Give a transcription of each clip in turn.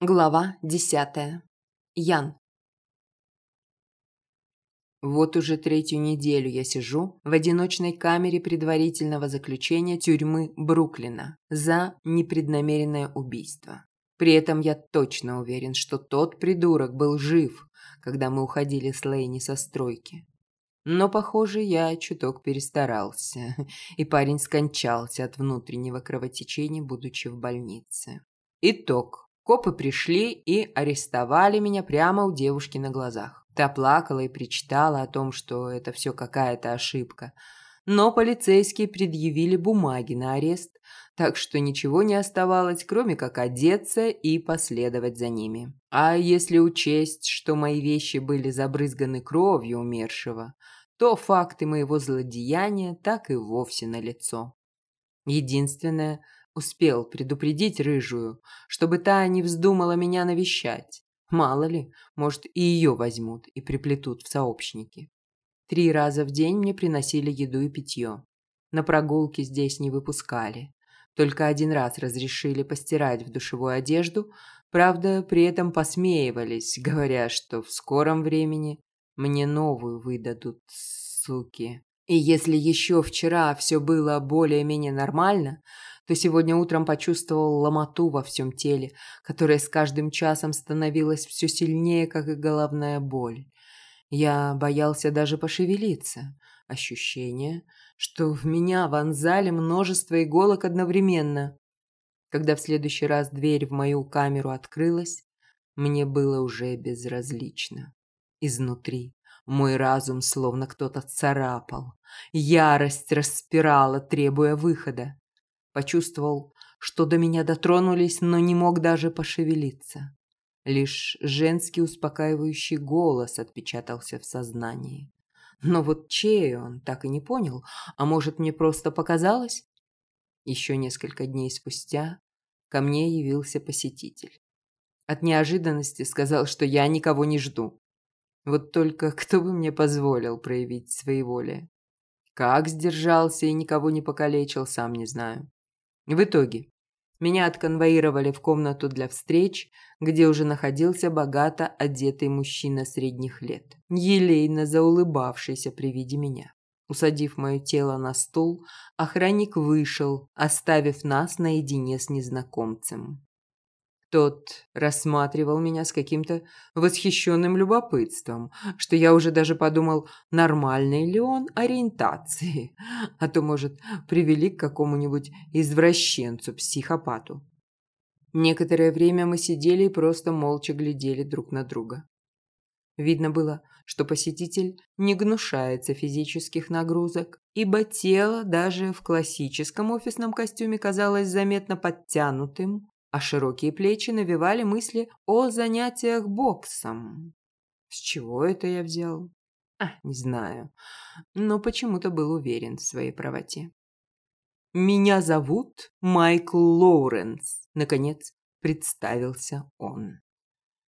Глава десятая. Ян. Вот уже третью неделю я сижу в одиночной камере предварительного заключения тюрьмы Бруклина за непреднамеренное убийство. При этом я точно уверен, что тот придурок был жив, когда мы уходили с Лейни со стройки. Но, похоже, я чуток перестарался, и парень скончался от внутреннего кровотечения, будучи в больнице. Итог. Копы пришли и арестовали меня прямо у девушки на глазах. Та плакала и причитала о том, что это все какая-то ошибка. Но полицейские предъявили бумаги на арест, так что ничего не оставалось, кроме как одеться и последовать за ними. А если учесть, что мои вещи были забрызганы кровью умершего, то факты моего злодеяния так и вовсе налицо. Единственное – Успел предупредить рыжую, чтобы та не вздумала меня навещать. Мало ли, может, и ее возьмут и приплетут в сообщники. Три раза в день мне приносили еду и питье. На прогулки здесь не выпускали. Только один раз разрешили постирать в душевую одежду, правда, при этом посмеивались, говоря, что в скором времени мне новую выдадут, суки. И если еще вчера все было более-менее нормально, то сегодня утром почувствовал ломоту во всем теле, которая с каждым часом становилась все сильнее, как и головная боль. Я боялся даже пошевелиться. Ощущение, что в меня вонзали множество иголок одновременно. Когда в следующий раз дверь в мою камеру открылась, мне было уже безразлично. Изнутри мой разум словно кто-то царапал. Ярость распирала, требуя выхода. Почувствовал, что до меня дотронулись, но не мог даже пошевелиться. Лишь женский успокаивающий голос отпечатался в сознании. Но вот чей он, так и не понял. А может, мне просто показалось? Еще несколько дней спустя ко мне явился посетитель. От неожиданности сказал, что я никого не жду. Вот только кто бы мне позволил проявить своеволие? Как сдержался и никого не покалечил, сам не знаю. В итоге меня отконвоировали в комнату для встреч, где уже находился богато одетый мужчина средних лет, елейно заулыбавшийся при виде меня. Усадив мое тело на стул, охранник вышел, оставив нас наедине с незнакомцем. Тот рассматривал меня с каким-то восхищенным любопытством, что я уже даже подумал, нормальной ли он ориентации, а то, может, привели к какому-нибудь извращенцу-психопату. Некоторое время мы сидели и просто молча глядели друг на друга. Видно было, что посетитель не гнушается физических нагрузок, ибо тело даже в классическом офисном костюме казалось заметно подтянутым, а широкие плечи навевали мысли о занятиях боксом. С чего это я взял? А, не знаю, но почему-то был уверен в своей правоте. «Меня зовут Майкл Лоуренс», — наконец представился он.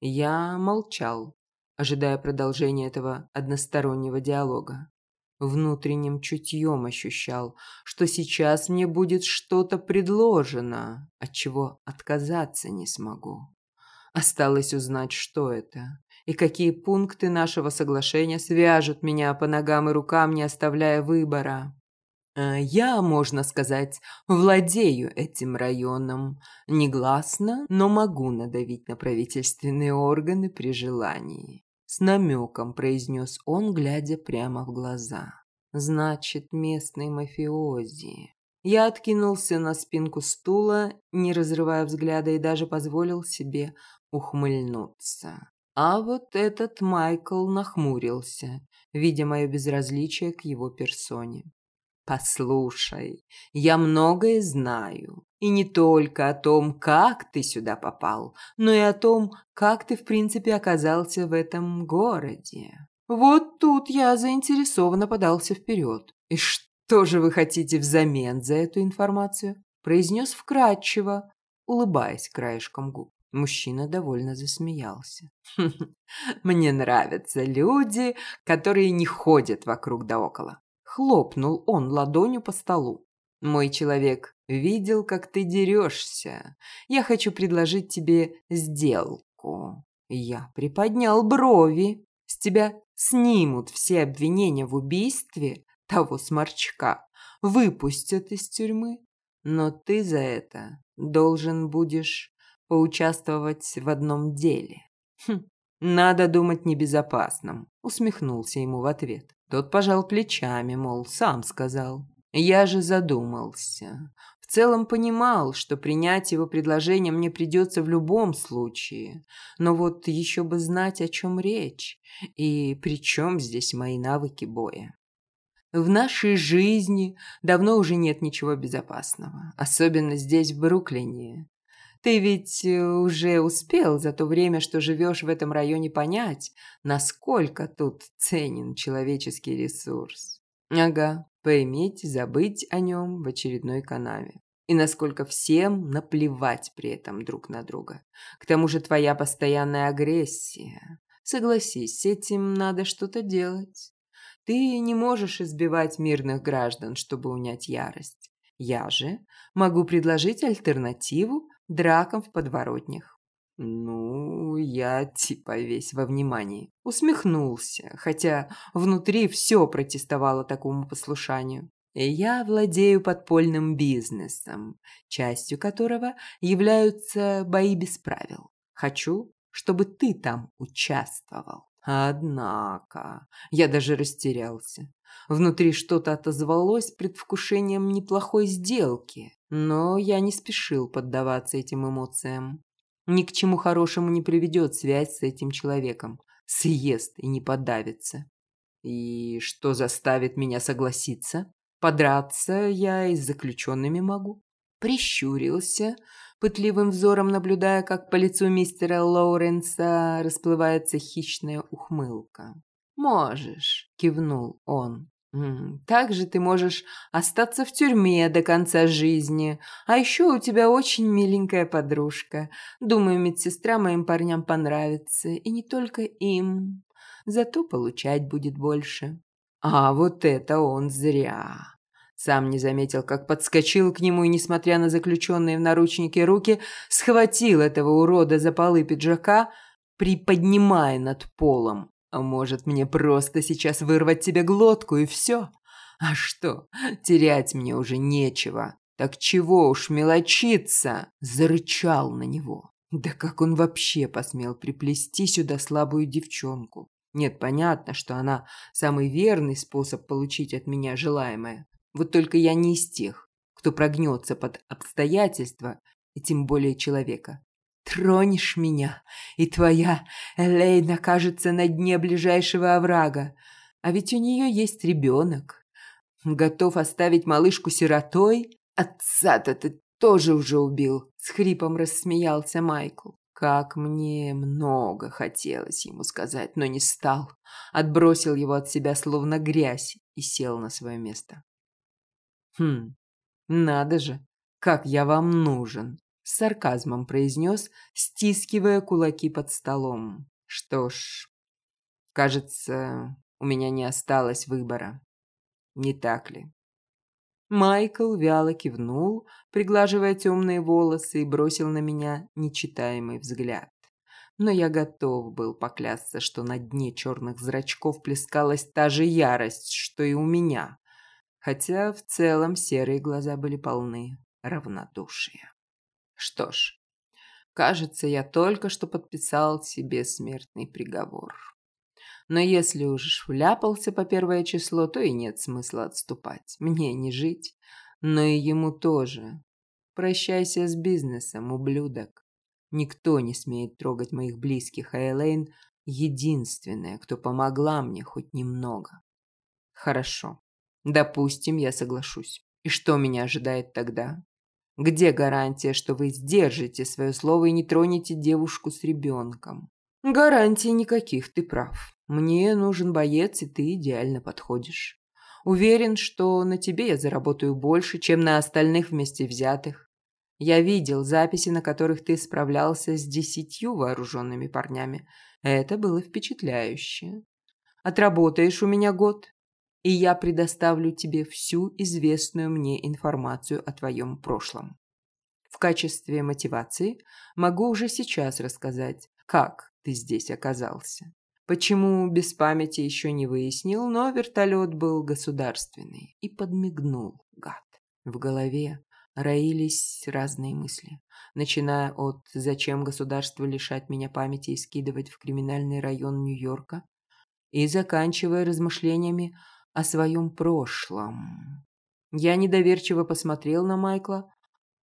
Я молчал, ожидая продолжения этого одностороннего диалога. Внутренним чутьем ощущал, что сейчас мне будет что-то предложено, от чего отказаться не смогу. Осталось узнать, что это, и какие пункты нашего соглашения свяжут меня по ногам и рукам, не оставляя выбора. А я, можно сказать, владею этим районом. Негласно, но могу надавить на правительственные органы при желании. С намеком произнес он, глядя прямо в глаза. Значит, местный мафиози. Я откинулся на спинку стула, не разрывая взгляда, и даже позволил себе ухмыльнуться. А вот этот Майкл нахмурился, видя мое безразличие к его персоне. «Послушай, я многое знаю, и не только о том, как ты сюда попал, но и о том, как ты в принципе оказался в этом городе. Вот тут я заинтересованно подался вперед. И что же вы хотите взамен за эту информацию? Произнес вкратчиво, улыбаясь краешком губ. Мужчина довольно засмеялся. «Мне нравятся люди, которые не ходят вокруг да около». Хлопнул он ладонью по столу. Мой человек видел, как ты дерешься. Я хочу предложить тебе сделку. Я приподнял брови. С тебя снимут все обвинения в убийстве того сморчка, выпустят из тюрьмы. Но ты за это должен будешь поучаствовать в одном деле. Хм, надо думать небезопасным, усмехнулся ему в ответ. Тот пожал плечами, мол, сам сказал. Я же задумался. В целом понимал, что принять его предложение мне придется в любом случае. Но вот еще бы знать, о чем речь. И при чем здесь мои навыки боя. В нашей жизни давно уже нет ничего безопасного. Особенно здесь, в Бруклине. Ты ведь э, уже успел за то время, что живешь в этом районе, понять, насколько тут ценен человеческий ресурс. Ага, поиметь, забыть о нем в очередной канаве. И насколько всем наплевать при этом друг на друга. К тому же твоя постоянная агрессия. Согласись, с этим надо что-то делать. Ты не можешь избивать мирных граждан, чтобы унять ярость. Я же могу предложить альтернативу дракам в подворотнях. Ну, я типа весь во внимании. Усмехнулся, хотя внутри все протестовало такому послушанию. Я владею подпольным бизнесом, частью которого являются бои без правил. Хочу, чтобы ты там участвовал. Однако, я даже растерялся. Внутри что-то отозвалось предвкушением неплохой сделки, но я не спешил поддаваться этим эмоциям. Ни к чему хорошему не приведет связь с этим человеком. Съест и не подавится. И что заставит меня согласиться? Подраться я и с заключенными могу. Прищурился, пытливым взором наблюдая, как по лицу мистера Лоуренса расплывается хищная ухмылка. «Можешь», — кивнул он. «Также ты можешь остаться в тюрьме до конца жизни. А еще у тебя очень миленькая подружка. Думаю, медсестра моим парням понравится. И не только им. Зато получать будет больше». А вот это он зря. Сам не заметил, как подскочил к нему и, несмотря на заключенные в наручники руки, схватил этого урода за полы пиджака, приподнимая над полом. А может, мне просто сейчас вырвать тебе глотку и все? А что, терять мне уже нечего. Так чего уж мелочиться? Зарычал на него. Да как он вообще посмел приплести сюда слабую девчонку? Нет, понятно, что она самый верный способ получить от меня желаемое. Вот только я не из тех, кто прогнется под обстоятельства, и тем более человека. Тронешь меня, и твоя Элейн окажется на дне ближайшего оврага. А ведь у нее есть ребенок. Готов оставить малышку сиротой? Отца-то ты тоже уже убил, с хрипом рассмеялся Майкл. Как мне много хотелось ему сказать, но не стал. Отбросил его от себя словно грязь и сел на свое место. «Хм, надо же, как я вам нужен!» С сарказмом произнес, стискивая кулаки под столом. «Что ж, кажется, у меня не осталось выбора. Не так ли?» Майкл вяло кивнул, приглаживая темные волосы, и бросил на меня нечитаемый взгляд. Но я готов был поклясться, что на дне черных зрачков плескалась та же ярость, что и у меня хотя в целом серые глаза были полны равнодушия. Что ж, кажется, я только что подписал себе смертный приговор. Но если уж вляпался по первое число, то и нет смысла отступать. Мне не жить, но и ему тоже. Прощайся с бизнесом, ублюдок. Никто не смеет трогать моих близких, а Элейн — единственная, кто помогла мне хоть немного. Хорошо. Допустим, я соглашусь. И что меня ожидает тогда? Где гарантия, что вы сдержите свое слово и не тронете девушку с ребенком? Гарантий никаких, ты прав. Мне нужен боец, и ты идеально подходишь. Уверен, что на тебе я заработаю больше, чем на остальных вместе взятых. Я видел записи, на которых ты справлялся с десятью вооруженными парнями. Это было впечатляюще. Отработаешь у меня год, и я предоставлю тебе всю известную мне информацию о твоем прошлом. В качестве мотивации могу уже сейчас рассказать, как ты здесь оказался. Почему без памяти еще не выяснил, но вертолет был государственный. И подмигнул, гад. В голове роились разные мысли, начиная от «зачем государство лишать меня памяти и скидывать в криминальный район Нью-Йорка?» и заканчивая размышлениями о своем прошлом. Я недоверчиво посмотрел на Майкла,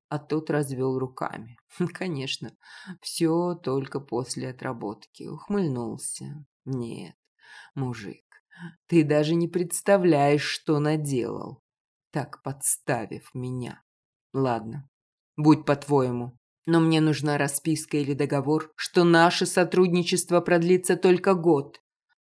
а тот развел руками. Конечно, все только после отработки. Ухмыльнулся. Нет, мужик, ты даже не представляешь, что наделал, так подставив меня. Ладно, будь по-твоему. Но мне нужна расписка или договор, что наше сотрудничество продлится только год,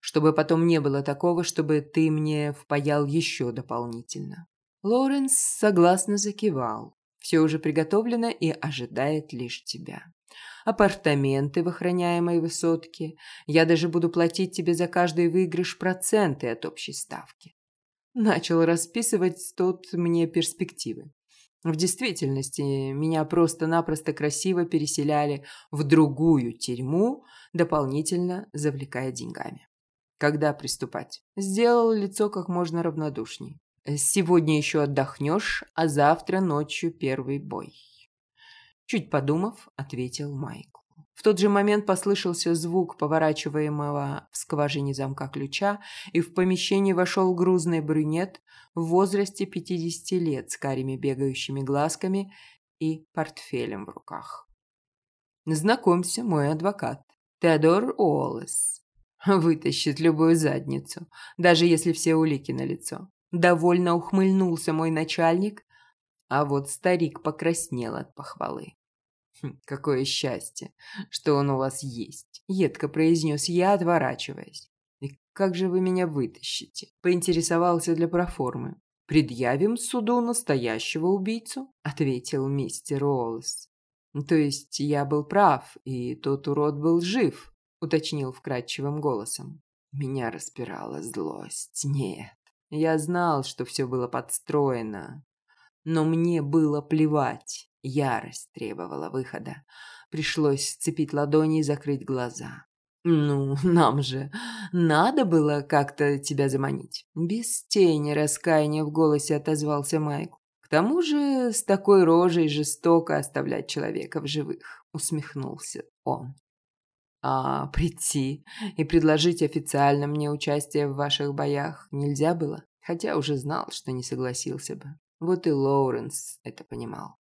чтобы потом не было такого, чтобы ты мне впаял еще дополнительно. Лоренс согласно закивал. Все уже приготовлено и ожидает лишь тебя. Апартаменты в охраняемой высотке. Я даже буду платить тебе за каждый выигрыш проценты от общей ставки. Начал расписывать тот мне перспективы. В действительности, меня просто-напросто красиво переселяли в другую тюрьму, дополнительно завлекая деньгами. Когда приступать? Сделал лицо как можно равнодушней. Сегодня еще отдохнешь, а завтра ночью первый бой. Чуть подумав, ответил Майкл. В тот же момент послышался звук поворачиваемого в скважине замка ключа, и в помещение вошел грузный брюнет в возрасте 50 лет с карими бегающими глазками и портфелем в руках. «Знакомься, мой адвокат, Теодор Уоллес. Вытащит любую задницу, даже если все улики налицо. Довольно ухмыльнулся мой начальник, а вот старик покраснел от похвалы. «Хм, «Какое счастье, что он у вас есть!» — едко произнес я, отворачиваясь. «И как же вы меня вытащите?» — поинтересовался для проформы. «Предъявим суду настоящего убийцу?» — ответил мистер Уоллес. «То есть я был прав, и тот урод был жив?» — уточнил вкрадчивым голосом. Меня распирала злость. Нет, я знал, что все было подстроено, но мне было плевать. Ярость требовала выхода. Пришлось сцепить ладони и закрыть глаза. «Ну, нам же надо было как-то тебя заманить». Без тени раскаяния в голосе отозвался Майк. «К тому же с такой рожей жестоко оставлять человека в живых», усмехнулся он а прийти и предложить официально мне участие в ваших боях нельзя было, хотя уже знал, что не согласился бы. Вот и Лоуренс это понимал.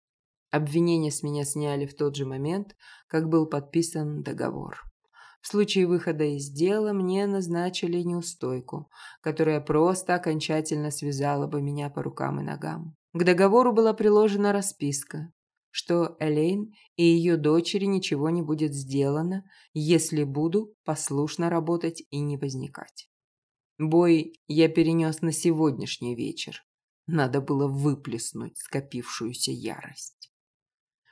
Обвинения с меня сняли в тот же момент, как был подписан договор. В случае выхода из дела мне назначили неустойку, которая просто окончательно связала бы меня по рукам и ногам. К договору была приложена расписка, что Элейн и ее дочери ничего не будет сделано, если буду послушно работать и не возникать. Бой я перенес на сегодняшний вечер. Надо было выплеснуть скопившуюся ярость.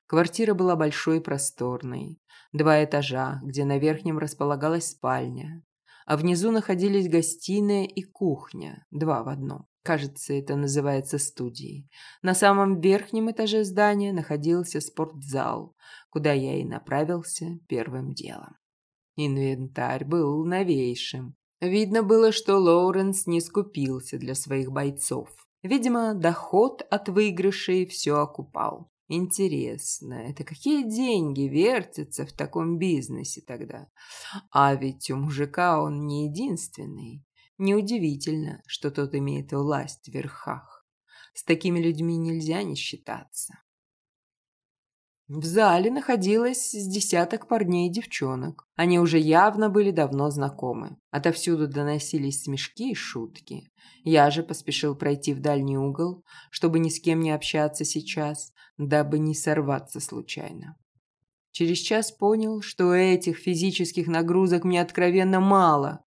Квартира была большой и просторной. Два этажа, где на верхнем располагалась спальня, а внизу находились гостиная и кухня, два в одном. Кажется, это называется студией. На самом верхнем этаже здания находился спортзал, куда я и направился первым делом. Инвентарь был новейшим. Видно было, что Лоуренс не скупился для своих бойцов. Видимо, доход от выигрышей все окупал. Интересно, это какие деньги вертятся в таком бизнесе тогда? А ведь у мужика он не единственный. Неудивительно, что тот имеет власть в верхах. С такими людьми нельзя не считаться. В зале находилось с десяток парней и девчонок. Они уже явно были давно знакомы. Отовсюду доносились смешки и шутки. Я же поспешил пройти в дальний угол, чтобы ни с кем не общаться сейчас, дабы не сорваться случайно. Через час понял, что этих физических нагрузок мне откровенно мало,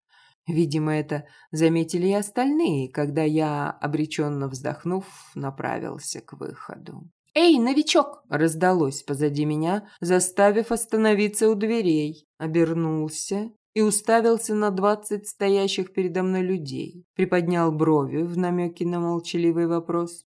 Видимо, это заметили и остальные, когда я, обреченно вздохнув, направился к выходу. «Эй, новичок!» – раздалось позади меня, заставив остановиться у дверей. Обернулся и уставился на двадцать стоящих передо мной людей. Приподнял брови в намеке на молчаливый вопрос.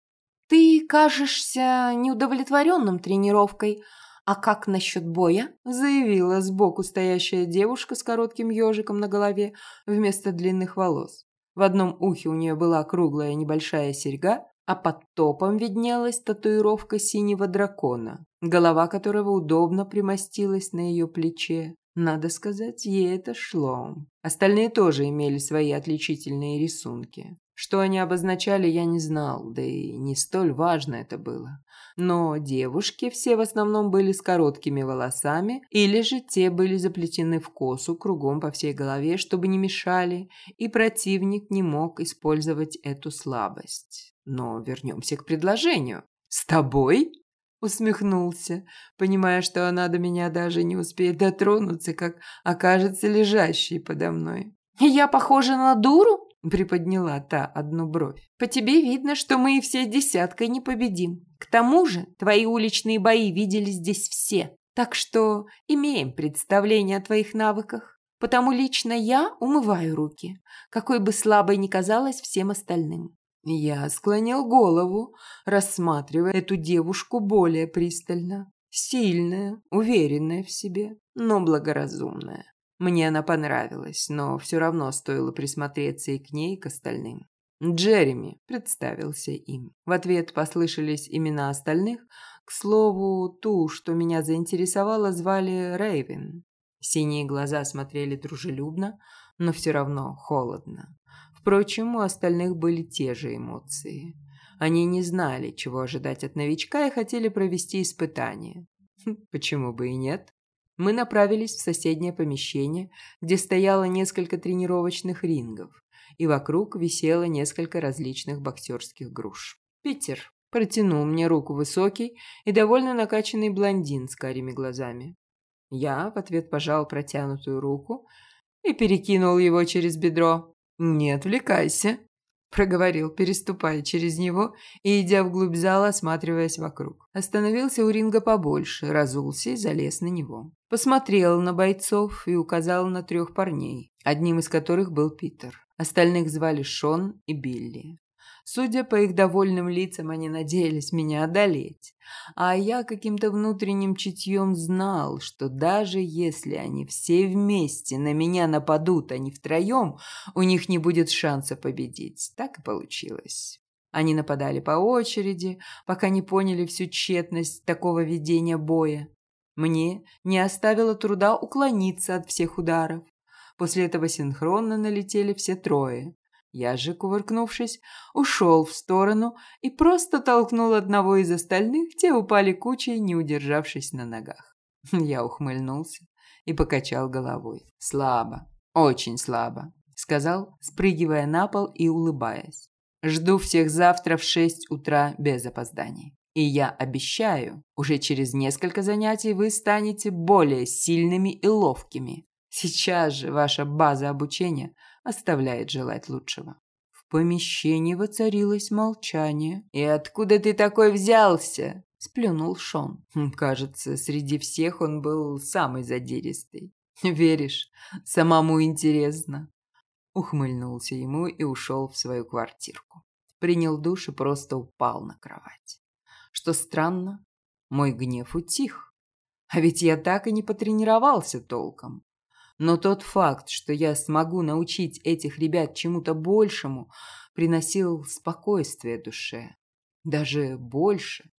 «Ты кажешься неудовлетворенным тренировкой. А как насчет боя?» заявила сбоку стоящая девушка с коротким ежиком на голове вместо длинных волос. В одном ухе у нее была круглая небольшая серьга, а под топом виднелась татуировка синего дракона, голова которого удобно примостилась на ее плече. Надо сказать, ей это шло. Остальные тоже имели свои отличительные рисунки. Что они обозначали, я не знал, да и не столь важно это было. Но девушки все в основном были с короткими волосами, или же те были заплетены в косу кругом по всей голове, чтобы не мешали, и противник не мог использовать эту слабость. Но вернемся к предложению. «С тобой?» Усмехнулся, понимая, что она до меня даже не успеет дотронуться, как окажется лежащей подо мной. «Я похожа на дуру?» – приподняла та одну бровь. «По тебе видно, что мы и все десяткой не победим. К тому же твои уличные бои видели здесь все, так что имеем представление о твоих навыках. Потому лично я умываю руки, какой бы слабой ни казалась всем остальным. Я склонил голову, рассматривая эту девушку более пристально. Сильная, уверенная в себе, но благоразумная. Мне она понравилась, но все равно стоило присмотреться и к ней, и к остальным. Джереми представился им. В ответ послышались имена остальных. К слову, ту, что меня заинтересовала, звали Рейвен. Синие глаза смотрели дружелюбно, но все равно холодно. Впрочем, у остальных были те же эмоции. Они не знали, чего ожидать от новичка и хотели провести испытание. Хм, почему бы и нет? Мы направились в соседнее помещение, где стояло несколько тренировочных рингов, и вокруг висело несколько различных боксерских груш. Питер протянул мне руку высокий и довольно накачанный блондин с карими глазами. Я в ответ пожал протянутую руку и перекинул его через бедро. «Не отвлекайся», – проговорил, переступая через него и идя вглубь зала, осматриваясь вокруг. Остановился у ринга побольше, разулся и залез на него. Посмотрел на бойцов и указал на трех парней, одним из которых был Питер. Остальных звали Шон и Билли. Судя по их довольным лицам, они надеялись меня одолеть. А я каким-то внутренним чутьем знал, что даже если они все вместе на меня нападут, а не втроем, у них не будет шанса победить. Так и получилось. Они нападали по очереди, пока не поняли всю тщетность такого ведения боя. Мне не оставило труда уклониться от всех ударов. После этого синхронно налетели все трое. Я же, кувыркнувшись, ушел в сторону и просто толкнул одного из остальных, те упали кучей, не удержавшись на ногах. Я ухмыльнулся и покачал головой. «Слабо, очень слабо», — сказал, спрыгивая на пол и улыбаясь. «Жду всех завтра в шесть утра без опозданий. И я обещаю, уже через несколько занятий вы станете более сильными и ловкими. Сейчас же ваша база обучения оставляет желать лучшего. В помещении воцарилось молчание. «И откуда ты такой взялся?» – сплюнул Шон. Хм, кажется, среди всех он был самый задиристый. «Веришь? Самому интересно». Ухмыльнулся ему и ушел в свою квартирку. Принял душ и просто упал на кровать. Что странно, мой гнев утих. А ведь я так и не потренировался толком. Но тот факт, что я смогу научить этих ребят чему-то большему, приносил спокойствие душе. Даже больше.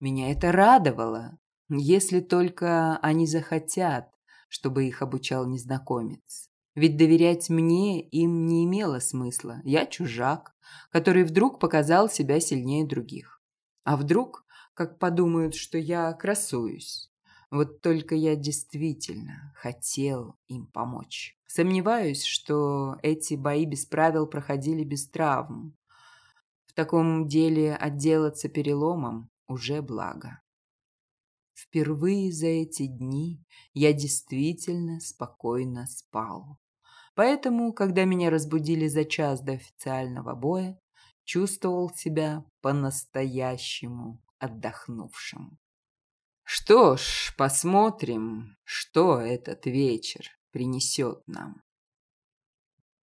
Меня это радовало. Если только они захотят, чтобы их обучал незнакомец. Ведь доверять мне им не имело смысла. Я чужак, который вдруг показал себя сильнее других. А вдруг, как подумают, что я красуюсь? Вот только я действительно хотел им помочь. Сомневаюсь, что эти бои без правил проходили без травм. В таком деле отделаться переломом уже благо. Впервые за эти дни я действительно спокойно спал. Поэтому, когда меня разбудили за час до официального боя, чувствовал себя по-настоящему отдохнувшим. Что ж, посмотрим, что этот вечер принесет нам.